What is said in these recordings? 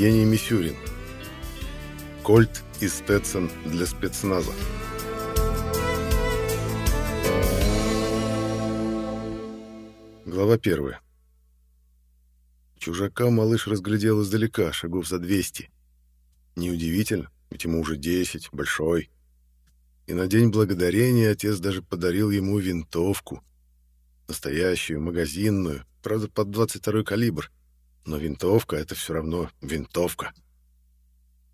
Евгений Мисюрин. Кольт и Стетсон для спецназа. Глава первая. Чужака малыш разглядел издалека, шагов за 200. Неудивительно, ведь ему уже 10, большой. И на День Благодарения отец даже подарил ему винтовку. Настоящую, магазинную, правда, под 22-й калибр. Но винтовка — это все равно винтовка.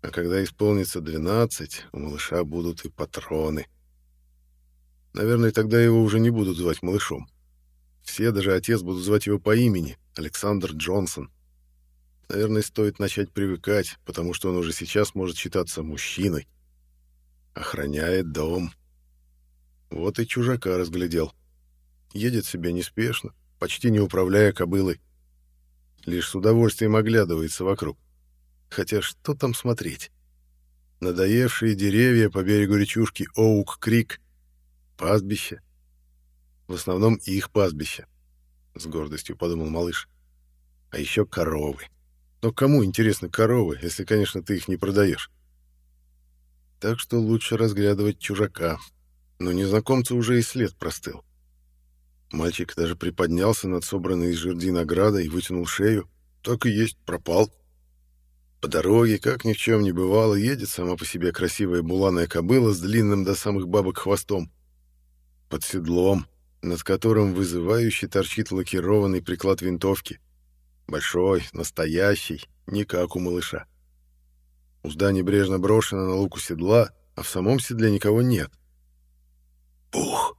А когда исполнится 12, у малыша будут и патроны. Наверное, тогда его уже не будут звать малышом. Все, даже отец, будут звать его по имени — Александр Джонсон. Наверное, стоит начать привыкать, потому что он уже сейчас может считаться мужчиной. Охраняет дом. Вот и чужака разглядел. Едет себе неспешно, почти не управляя кобылой лишь с удовольствием оглядывается вокруг. Хотя что там смотреть? Надоевшие деревья по берегу речушки Оук-Крик, пастбище. В основном их пастбище, с гордостью подумал малыш. А еще коровы. Но кому интересны коровы, если, конечно, ты их не продаешь? Так что лучше разглядывать чужака. Но незнакомцу уже и след простыл. Мальчик даже приподнялся над собранной из жерди наградой и вытянул шею. Так и есть, пропал. По дороге, как ни в чем не бывало, едет сама по себе красивая буланая кобыла с длинным до самых бабок хвостом. Под седлом, над которым вызывающе торчит лакированный приклад винтовки. Большой, настоящий, не как у малыша. Узда небрежно брошена на луку седла, а в самом седле никого нет. «Пух!»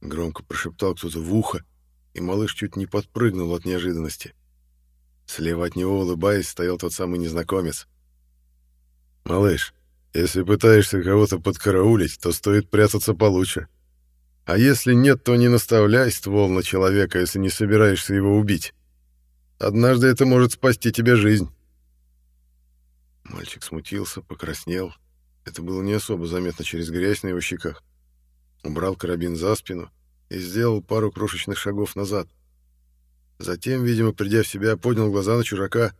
Громко прошептал кто-то в ухо, и малыш чуть не подпрыгнул от неожиданности. Слева от него, улыбаясь, стоял тот самый незнакомец. «Малыш, если пытаешься кого-то подкараулить, то стоит прятаться получше. А если нет, то не наставляй ствол на человека, если не собираешься его убить. Однажды это может спасти тебе жизнь». Мальчик смутился, покраснел. Это было не особо заметно через грязь на его щеках убрал карабин за спину и сделал пару крошечных шагов назад. Затем, видимо, придя в себя, поднял глаза на чужака.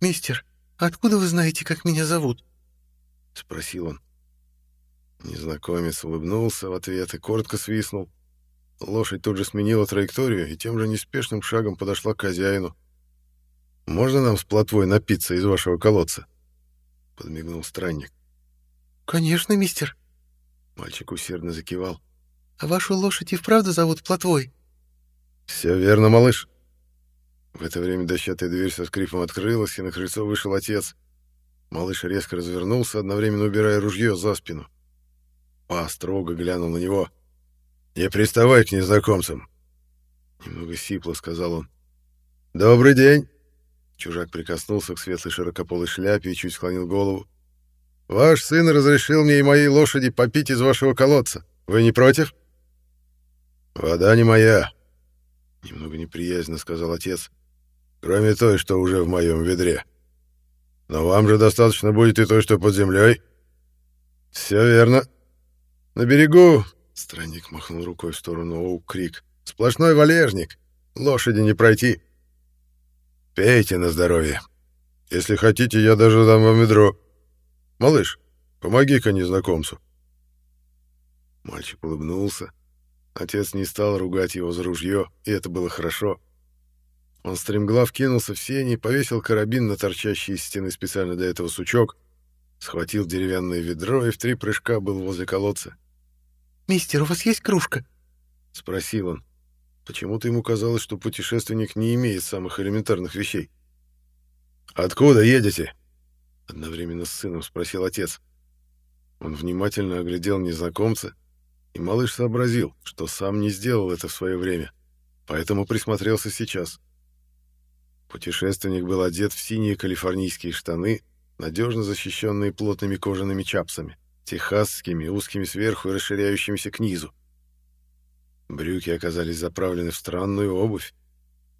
«Мистер, откуда вы знаете, как меня зовут?» — спросил он. Незнакомец улыбнулся в ответ и коротко свистнул. Лошадь тут же сменила траекторию и тем же неспешным шагом подошла к хозяину. «Можно нам с плотвой напиться из вашего колодца?» — подмигнул странник. «Конечно, мистер», Мальчик усердно закивал. «А вашу лошадь и вправду зовут Плотвой?» «Все верно, малыш». В это время дощатая дверь со скрипом открылась, и на крыльцо вышел отец. Малыш резко развернулся, одновременно убирая ружье за спину. Па строго глянул на него. «Не приставай к незнакомцам!» Немного сипло сказал он. «Добрый день!» Чужак прикоснулся к светлой широкополой шляпе и чуть склонил голову. Ваш сын разрешил мне и моей лошади попить из вашего колодца. Вы не против? Вода не моя, немного неприязненно сказал отец. Кроме той, что уже в моем ведре. Но вам же достаточно будет и той, что под землей. Все верно. На берегу, странник махнул рукой в сторону Оук-Крик. Сплошной валежник. Лошади не пройти. Пейте на здоровье. Если хотите, я даже дам вам ведро. «Малыш, помоги-ка незнакомцу». Мальчик улыбнулся. Отец не стал ругать его за ружье, и это было хорошо. Он стремглав кинулся в сени, повесил карабин на торчащий из стены специально для этого сучок, схватил деревянное ведро и в три прыжка был возле колодца. «Мистер, у вас есть кружка?» — спросил он. Почему-то ему казалось, что путешественник не имеет самых элементарных вещей. «Откуда едете?» Одновременно с сыном спросил отец. Он внимательно оглядел незнакомца, и малыш сообразил, что сам не сделал это в свое время, поэтому присмотрелся сейчас. Путешественник был одет в синие калифорнийские штаны, надежно защищенные плотными кожаными чапсами, техасскими, узкими сверху и расширяющимися к низу. Брюки оказались заправлены в странную обувь,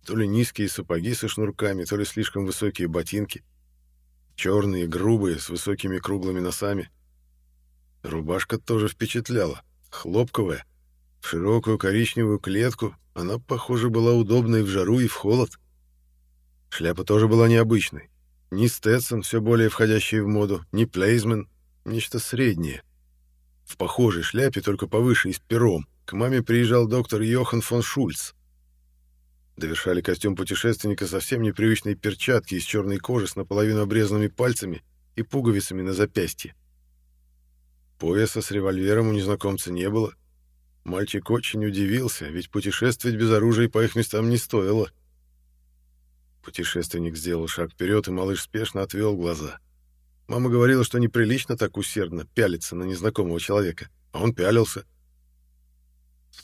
то ли низкие сапоги со шнурками, то ли слишком высокие ботинки — черные, грубые, с высокими круглыми носами. Рубашка тоже впечатляла, хлопковая, в широкую коричневую клетку, она, похоже, была удобной в жару и в холод. Шляпа тоже была необычной. Ни Стэтсон, все более входящий в моду, ни Плейзмен, нечто среднее. В похожей шляпе, только повыше и с пером, к маме приезжал доктор Йохан фон Шульц. Довершали костюм путешественника совсем непривычные перчатки из черной кожи с наполовину обрезанными пальцами и пуговицами на запястье. Пояса с револьвером у незнакомца не было. Мальчик очень удивился, ведь путешествовать без оружия по их местам не стоило. Путешественник сделал шаг вперед, и малыш спешно отвел глаза. Мама говорила, что неприлично так усердно пялиться на незнакомого человека, а он пялился.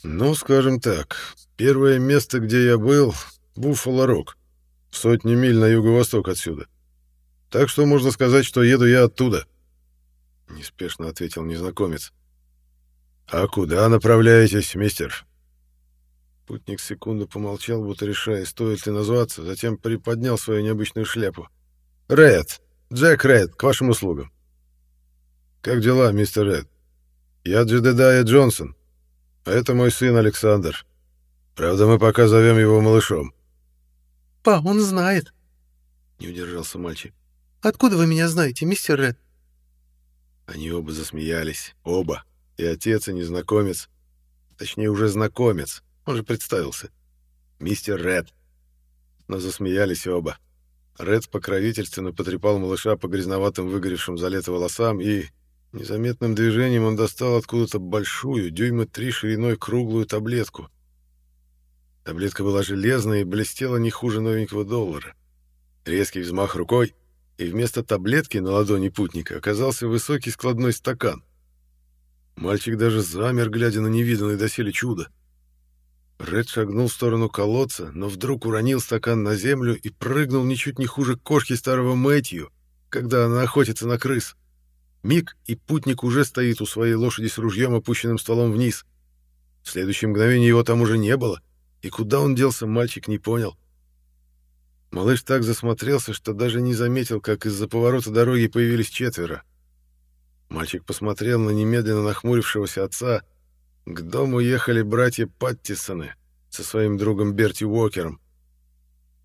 Ну, скажем так, первое место, где я был — Буффало-Рок, сотни миль на юго-восток отсюда. Так что можно сказать, что еду я оттуда. Неспешно ответил незнакомец. «А куда направляетесь, мистер?» Путник секунду помолчал, будто решая, стоит ли назваться, затем приподнял свою необычную шляпу. «Ред! Джек Ред, к вашим услугам!» «Как дела, мистер Ред? Я Джедедая Джонсон, а это мой сын Александр. Правда, мы пока зовем его малышом». «Па, он знает!» — не удержался мальчик. «Откуда вы меня знаете, мистер Ред?» Они оба засмеялись, оба, и отец, и незнакомец. Точнее, уже знакомец, он же представился. Мистер Ред. Но засмеялись оба. Ред покровительственно потрепал малыша по грязноватым выгоревшим за лето волосам и... Незаметным движением он достал откуда-то большую, дюйма три шириной круглую таблетку. Таблетка была железная и блестела не хуже новенького доллара. Резкий взмах рукой, и вместо таблетки на ладони путника оказался высокий складной стакан. Мальчик даже замер, глядя на невиданное доселе чудо. Ред шагнул в сторону колодца, но вдруг уронил стакан на землю и прыгнул ничуть не хуже кошки старого Мэтью, когда она охотится на крыс. Миг, и путник уже стоит у своей лошади с ружьем, опущенным стволом вниз. В следующее мгновение его там уже не было, и куда он делся, мальчик не понял. Малыш так засмотрелся, что даже не заметил, как из-за поворота дороги появились четверо. Мальчик посмотрел на немедленно нахмурившегося отца. К дому ехали братья Паттисоны со своим другом Берти Уокером.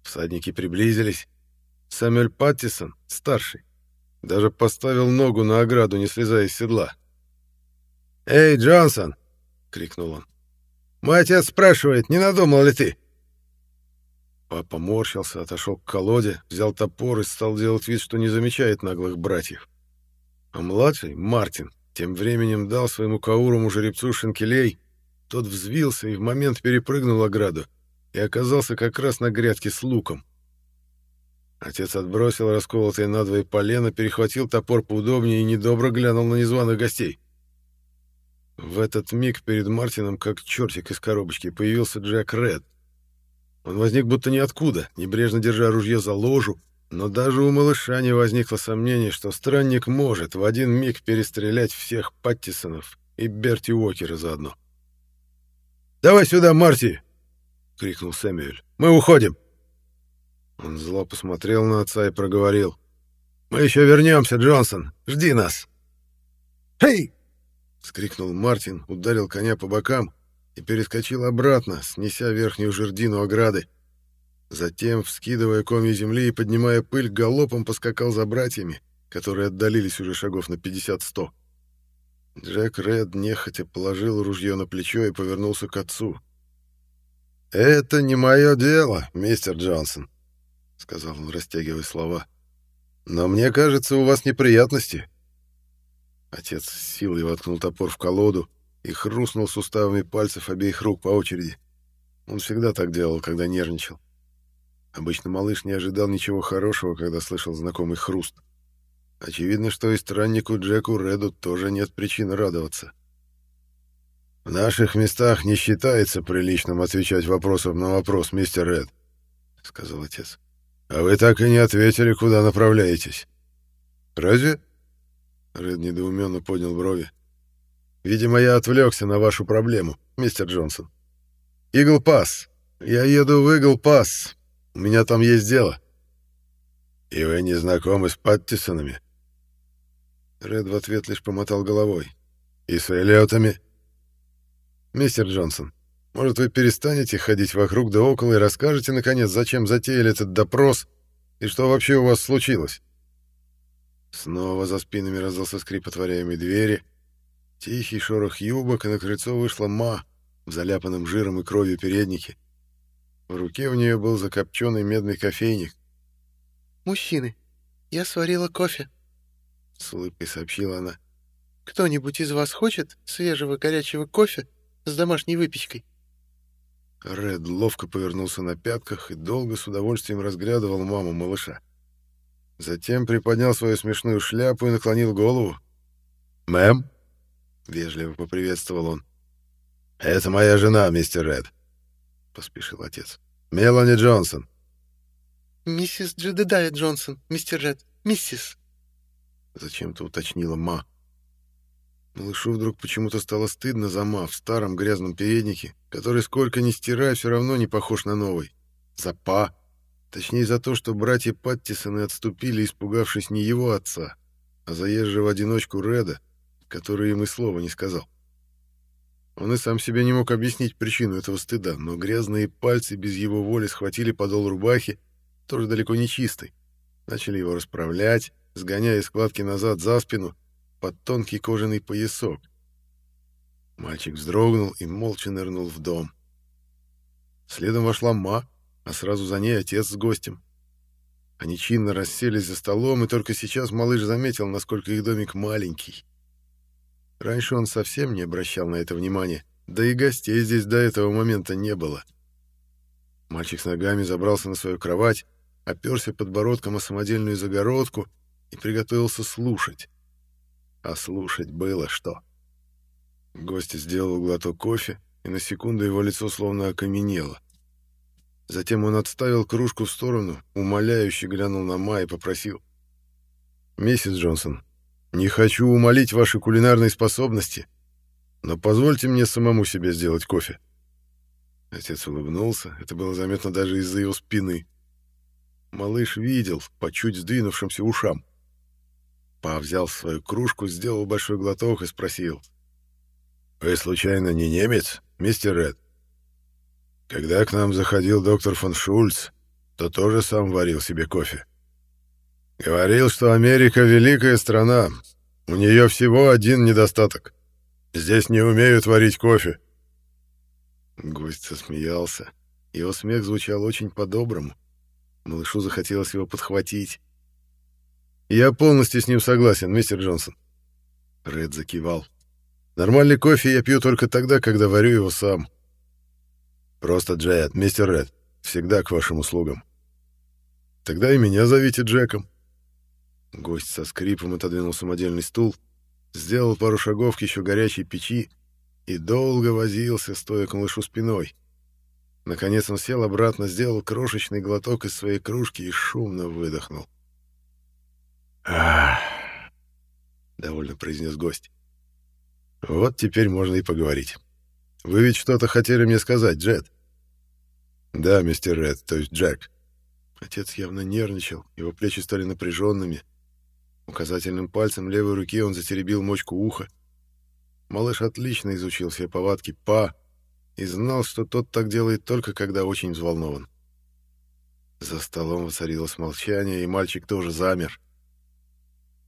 Всадники приблизились. Самюэль Паттисон, старший, даже поставил ногу на ограду, не слезая с седла. «Эй, Джонсон!» — крикнул он. «Мой отец спрашивает, не надумал ли ты?» Папа морщился, отошел к колоде, взял топор и стал делать вид, что не замечает наглых братьев. А младший, Мартин, тем временем дал своему каурому жеребцу шинкелей, тот взвился и в момент перепрыгнул ограду и оказался как раз на грядке с луком. Отец отбросил расколотые надвое полено, перехватил топор поудобнее и недобро глянул на незваных гостей. В этот миг перед Мартином, как чертик из коробочки, появился Джек Ред. Он возник будто ниоткуда, небрежно держа ружье за ложу, но даже у малыша не возникло сомнений, что странник может в один миг перестрелять всех Паттисонов и Берти Уокера заодно. «Давай сюда, Марти!» — крикнул Сэмюэль. «Мы уходим!» Он зло посмотрел на отца и проговорил. «Мы еще вернемся, Джонсон! Жди нас!» «Хей!» — скрикнул Мартин, ударил коня по бокам и перескочил обратно, снеся верхнюю жердину ограды. Затем, вскидывая комья земли и поднимая пыль, галопом поскакал за братьями, которые отдалились уже шагов на 50-100. Джек Ред нехотя положил ружье на плечо и повернулся к отцу. «Это не мое дело, мистер Джонсон», — сказал он, растягивая слова. «Но мне кажется, у вас неприятности». Отец с силой воткнул топор в колоду, и хрустнул суставами пальцев обеих рук по очереди. Он всегда так делал, когда нервничал. Обычно малыш не ожидал ничего хорошего, когда слышал знакомый хруст. Очевидно, что и страннику Джеку Реду тоже нет причин радоваться. «В наших местах не считается приличным отвечать вопросом на вопрос, мистер Ред», — сказал отец. «А вы так и не ответили, куда направляетесь». «Разве?» Ред недоуменно поднял брови. Видимо, я отвлекся на вашу проблему, мистер Джонсон. Игл Пасс. Я еду в Игл Пасс. У меня там есть дело. «И вы не знакомы с Паттисонами?» Ред в ответ лишь помотал головой. «И с Эллиотами?» «Мистер Джонсон, может, вы перестанете ходить вокруг да около и расскажете, наконец, зачем затеяли этот допрос и что вообще у вас случилось?» Снова за спинами раздался скрип отворяемой двери, тихий шорох юбок, и на крыльцо вышла Ма в заляпанном жиром и кровью переднике. В руке у нее был закопченный медный кофейник. «Мужчины, я сварила кофе», — с улыбкой сообщила она. «Кто-нибудь из вас хочет свежего горячего кофе с домашней выпечкой?» Ред ловко повернулся на пятках и долго с удовольствием разглядывал маму малыша. Затем приподнял свою смешную шляпу и наклонил голову. «Мэм?» — вежливо поприветствовал он. «Это моя жена, мистер Ред», — поспешил отец. «Мелани Джонсон». «Миссис Джедедая Джонсон, мистер Ред, миссис», — зачем-то уточнила Ма. Малышу вдруг почему-то стало стыдно за Ма в старом грязном переднике, который сколько ни стирай, все равно не похож на новый. За Па. Точнее, за то, что братья Паттисоны отступили, испугавшись не его отца, а заезжего одиночку Реда, который им и слова не сказал. Он и сам себе не мог объяснить причину этого стыда, но грязные пальцы без его воли схватили подол рубахи, тоже далеко не чистый, начали его расправлять, сгоняя складки назад за спину, под тонкий кожаный поясок. Мальчик вздрогнул и молча нырнул в дом. Следом вошла Ма, а сразу за ней отец с гостем. Они чинно расселись за столом, и только сейчас малыш заметил, насколько их домик маленький. Раньше он совсем не обращал на это внимания, да и гостей здесь до этого момента не было. Мальчик с ногами забрался на свою кровать, оперся подбородком о самодельную загородку и приготовился слушать. А слушать было что. Гость сделал глоток кофе, и на секунду его лицо словно окаменело. Затем он отставил кружку в сторону, умоляюще глянул на Ма и попросил. «Миссис Джонсон, не хочу умолить ваши кулинарные способности, но позвольте мне самому себе сделать кофе». Отец улыбнулся, это было заметно даже из-за его спины. Малыш видел по чуть сдвинувшимся ушам. Па взял свою кружку, сделал большой глоток и спросил. «Вы, случайно, не немец, мистер Ред? Когда к нам заходил доктор фон Шульц, то тоже сам варил себе кофе. Говорил, что Америка — великая страна. У нее всего один недостаток. Здесь не умеют варить кофе». Гость засмеялся. Его смех звучал очень по-доброму. Малышу захотелось его подхватить. «Я полностью с ним согласен, мистер Джонсон». Ред закивал. «Нормальный кофе я пью только тогда, когда варю его сам». «Просто Джет, мистер Ред. Всегда к вашим услугам». «Тогда и меня зовите Джеком». Гость со скрипом отодвинул самодельный стул, сделал пару шагов к еще горячей печи и долго возился, стоя к малышу спиной. Наконец он сел обратно, сделал крошечный глоток из своей кружки и шумно выдохнул. «Ах!» — довольно произнес гость. «Вот теперь можно и поговорить. Вы ведь что-то хотели мне сказать, Джет?» «Да, мистер Ред, то есть Джек». Отец явно нервничал, его плечи стали напряженными. Указательным пальцем левой руки он затеребил мочку уха. Малыш отлично изучил все повадки Па и знал, что тот так делает только когда очень взволнован. За столом воцарилось молчание, и мальчик тоже замер.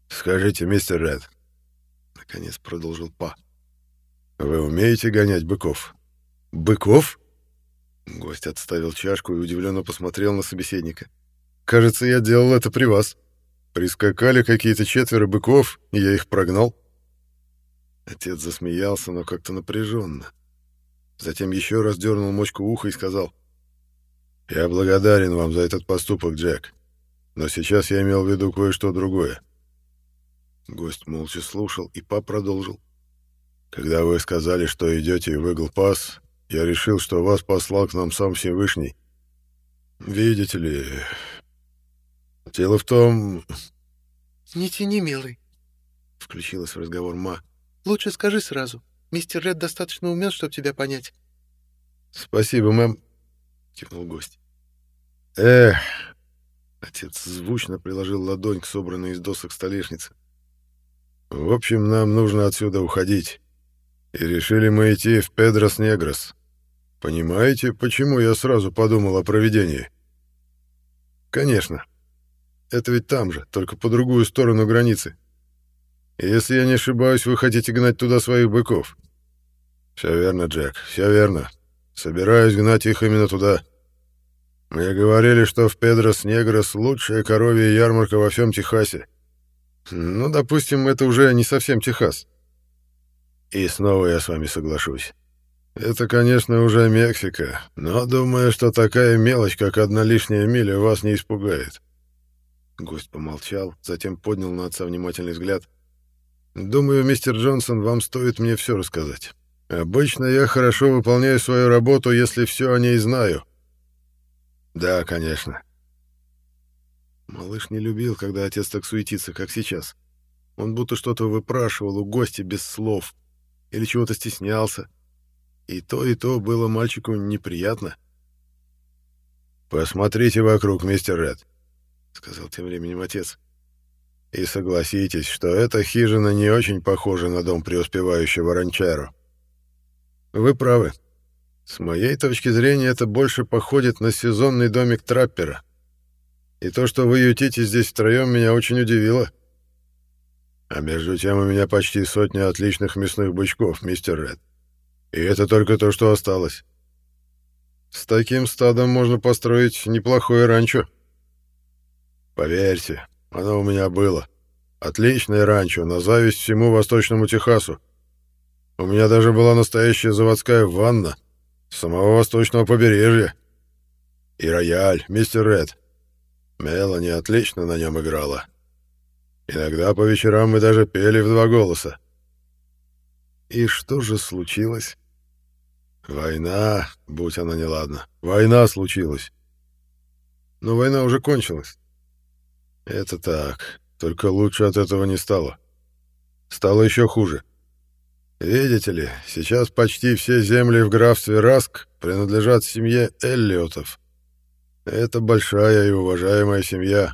«Скажите, мистер Ред», — наконец продолжил Па, — «вы умеете гонять быков?» «Быков?» Гость отставил чашку и удивленно посмотрел на собеседника. «Кажется, я делал это при вас. Прискакали какие-то четверо быков, и я их прогнал». Отец засмеялся, но как-то напряженно. Затем еще раз дернул мочку уха и сказал. «Я благодарен вам за этот поступок, Джек. Но сейчас я имел в виду кое-что другое. Гость молча слушал, и пап продолжил. «Когда вы сказали, что идете в Игл-Пас, я решил, что вас послал к нам сам Всевышний. Видите ли, дело в том...» «Не тяни, милый», — включилась в разговор Ма. «Лучше скажи сразу. Мистер Ред достаточно умен, чтобы тебя понять». «Спасибо, мэм», — кивнул гость. «Эх, Отец звучно приложил ладонь к собранной из досок столешнице. В общем, нам нужно отсюда уходить. И решили мы идти в Педрос-Негрос. Понимаете, почему я сразу подумал о проведении? Конечно. Это ведь там же, только по другую сторону границы. Если я не ошибаюсь, вы хотите гнать туда своих быков. Все верно, Джек, все верно. Собираюсь гнать их именно туда. Мне говорили, что в Педрос-Негрос лучшая коровья ярмарка во всем Техасе. Ну, допустим, это уже не совсем Техас. И снова я с вами соглашусь. Это, конечно, уже Мексика, но думаю, что такая мелочь, как одна лишняя миля, вас не испугает. Гость помолчал, затем поднял на отца внимательный взгляд. Думаю, мистер Джонсон, вам стоит мне все рассказать. Обычно я хорошо выполняю свою работу, если все о ней знаю. Да, конечно. Малыш не любил, когда отец так суетится, как сейчас. Он будто что-то выпрашивал у гостя без слов или чего-то стеснялся. И то, и то было мальчику неприятно. «Посмотрите вокруг, мистер Ред», — сказал тем временем отец. «И согласитесь, что эта хижина не очень похожа на дом преуспевающего ранчеро. Вы правы. С моей точки зрения, это больше походит на сезонный домик траппера. И то, что вы ютите здесь втроем, меня очень удивило. А между тем у меня почти сотня отличных мясных бычков, мистер Ред. И это только то, что осталось. С таким стадом можно построить неплохое ранчо. Поверьте, оно у меня было. Отличное ранчо, на зависть всему Восточному Техасу. У меня даже была настоящая заводская ванна с самого восточного побережья. И рояль, мистер Ред. Мелани отлично на нем играла. Иногда по вечерам мы даже пели в два голоса. И что же случилось? Война, будь она неладна. Война случилась. Но война уже кончилась. Это так. Только лучше от этого не стало. Стало еще хуже. Видите ли, сейчас почти все земли в графстве Раск принадлежат семье Эллиотов. Это большая и уважаемая семья.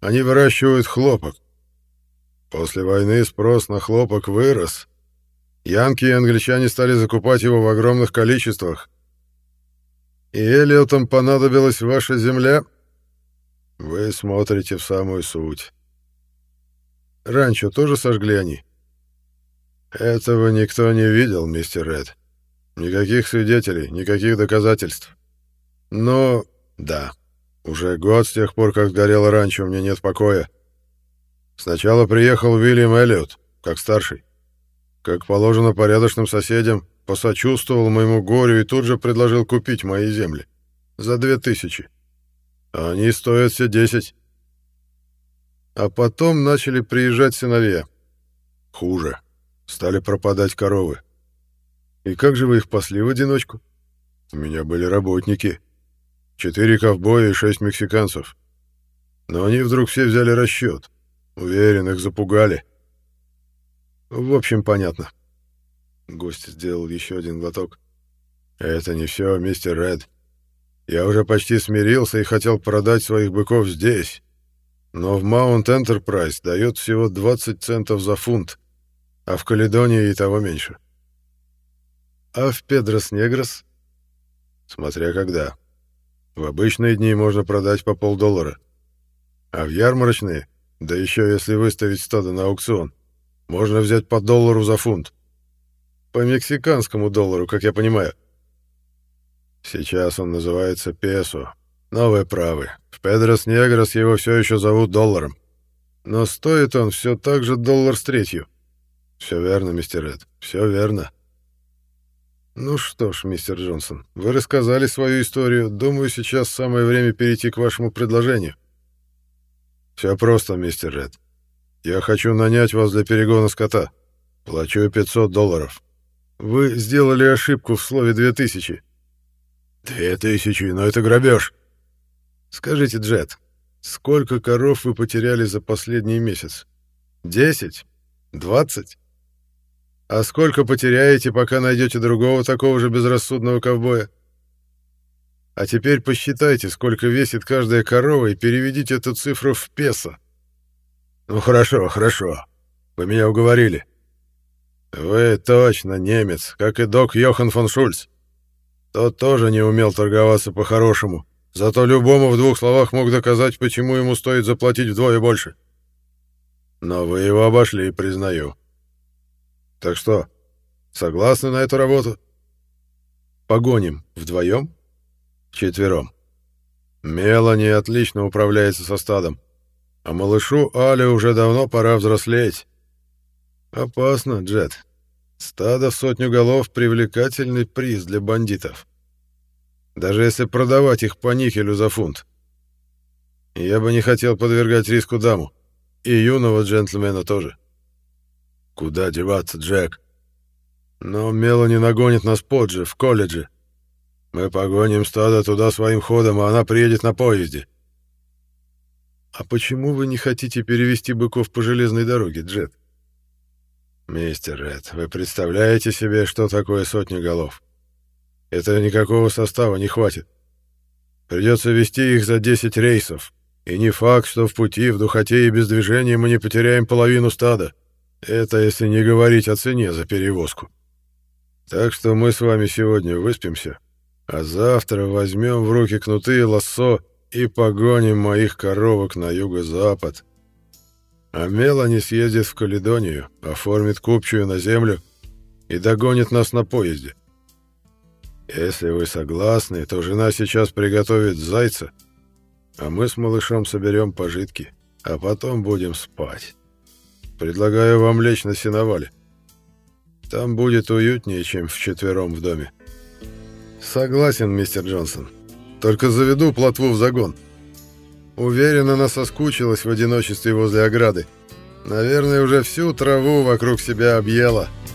Они выращивают хлопок. После войны спрос на хлопок вырос, Янки и англичане стали закупать его в огромных количествах. И Элиотам понадобилась ваша земля? Вы смотрите в самую суть. Ранчо тоже сожгли они? Этого никто не видел, мистер Ред. Никаких свидетелей, никаких доказательств. Но, да, уже год с тех пор, как сгорело ранчо, меня нет покоя. Сначала приехал Уильям Эллиот, как старший как положено порядочным соседям, посочувствовал моему горю и тут же предложил купить мои земли. За две тысячи. Они стоят все десять. А потом начали приезжать сыновья. Хуже. Стали пропадать коровы. И как же вы их пасли в одиночку? У меня были работники. Четыре ковбоя и шесть мексиканцев. Но они вдруг все взяли расчет. Уверен, их запугали. — в общем, понятно. Гость сделал еще один глоток. Это не все, мистер Ред. Я уже почти смирился и хотел продать своих быков здесь. Но в Mount Enterprise дает всего 20 центов за фунт, а в Каледонии и того меньше. А в Педрос-Негрос? Смотря когда. В обычные дни можно продать по полдоллара. А в ярмарочные, да еще если выставить стадо на аукцион, можно взять по доллару за фунт. По мексиканскому доллару, как я понимаю. Сейчас он называется песо. Но вы правы. В Педрос Негрос его все еще зовут долларом. Но стоит он все так же доллар с третью. Все верно, мистер Ред, все верно. Ну что ж, мистер Джонсон, вы рассказали свою историю. Думаю, сейчас самое время перейти к вашему предложению. Все просто, мистер Ред. Я хочу нанять вас для перегона скота. Плачу 500 долларов. Вы сделали ошибку в слове 2000. 2000, но это грабеж. Скажите, Джет, сколько коров вы потеряли за последний месяц? 10? 20? А сколько потеряете, пока найдете другого такого же безрассудного ковбоя? А теперь посчитайте, сколько весит каждая корова, и переведите эту цифру в песо. Ну хорошо, хорошо. Вы меня уговорили. Вы точно немец, как и док Йохан фон Шульц. Тот тоже не умел торговаться по-хорошему, зато любому в двух словах мог доказать, почему ему стоит заплатить вдвое больше. Но вы его обошли, признаю. Так что, согласны на эту работу? Погоним вдвоем? Четвером. Мелани отлично управляется со стадом, а малышу Але уже давно пора взрослеть. Опасно, Джет. Стадо в сотню голов — привлекательный приз для бандитов. Даже если продавать их по никелю за фунт. Я бы не хотел подвергать риску даму. И юного джентльмена тоже. Куда деваться, Джек? Но Мелани нагонит нас позже, в колледже. Мы погоним стадо туда своим ходом, а она приедет на поезде. А почему вы не хотите перевести быков по железной дороге, Джет? Мистер Ред, вы представляете себе, что такое сотня голов? Это никакого состава не хватит. Придется вести их за 10 рейсов. И не факт, что в пути, в духоте и без движения мы не потеряем половину стада. Это если не говорить о цене за перевозку. Так что мы с вами сегодня выспимся, а завтра возьмем в руки кнуты и лассо и погоним моих коровок на юго-запад. А Мелани съездит в Каледонию, оформит купчую на землю и догонит нас на поезде. Если вы согласны, то жена сейчас приготовит зайца, а мы с малышом соберем пожитки, а потом будем спать. Предлагаю вам лечь на сеновале. Там будет уютнее, чем вчетвером в доме. Согласен, мистер Джонсон. Только заведу плотву в загон. Уверен, она соскучилась в одиночестве возле ограды. Наверное, уже всю траву вокруг себя объела. —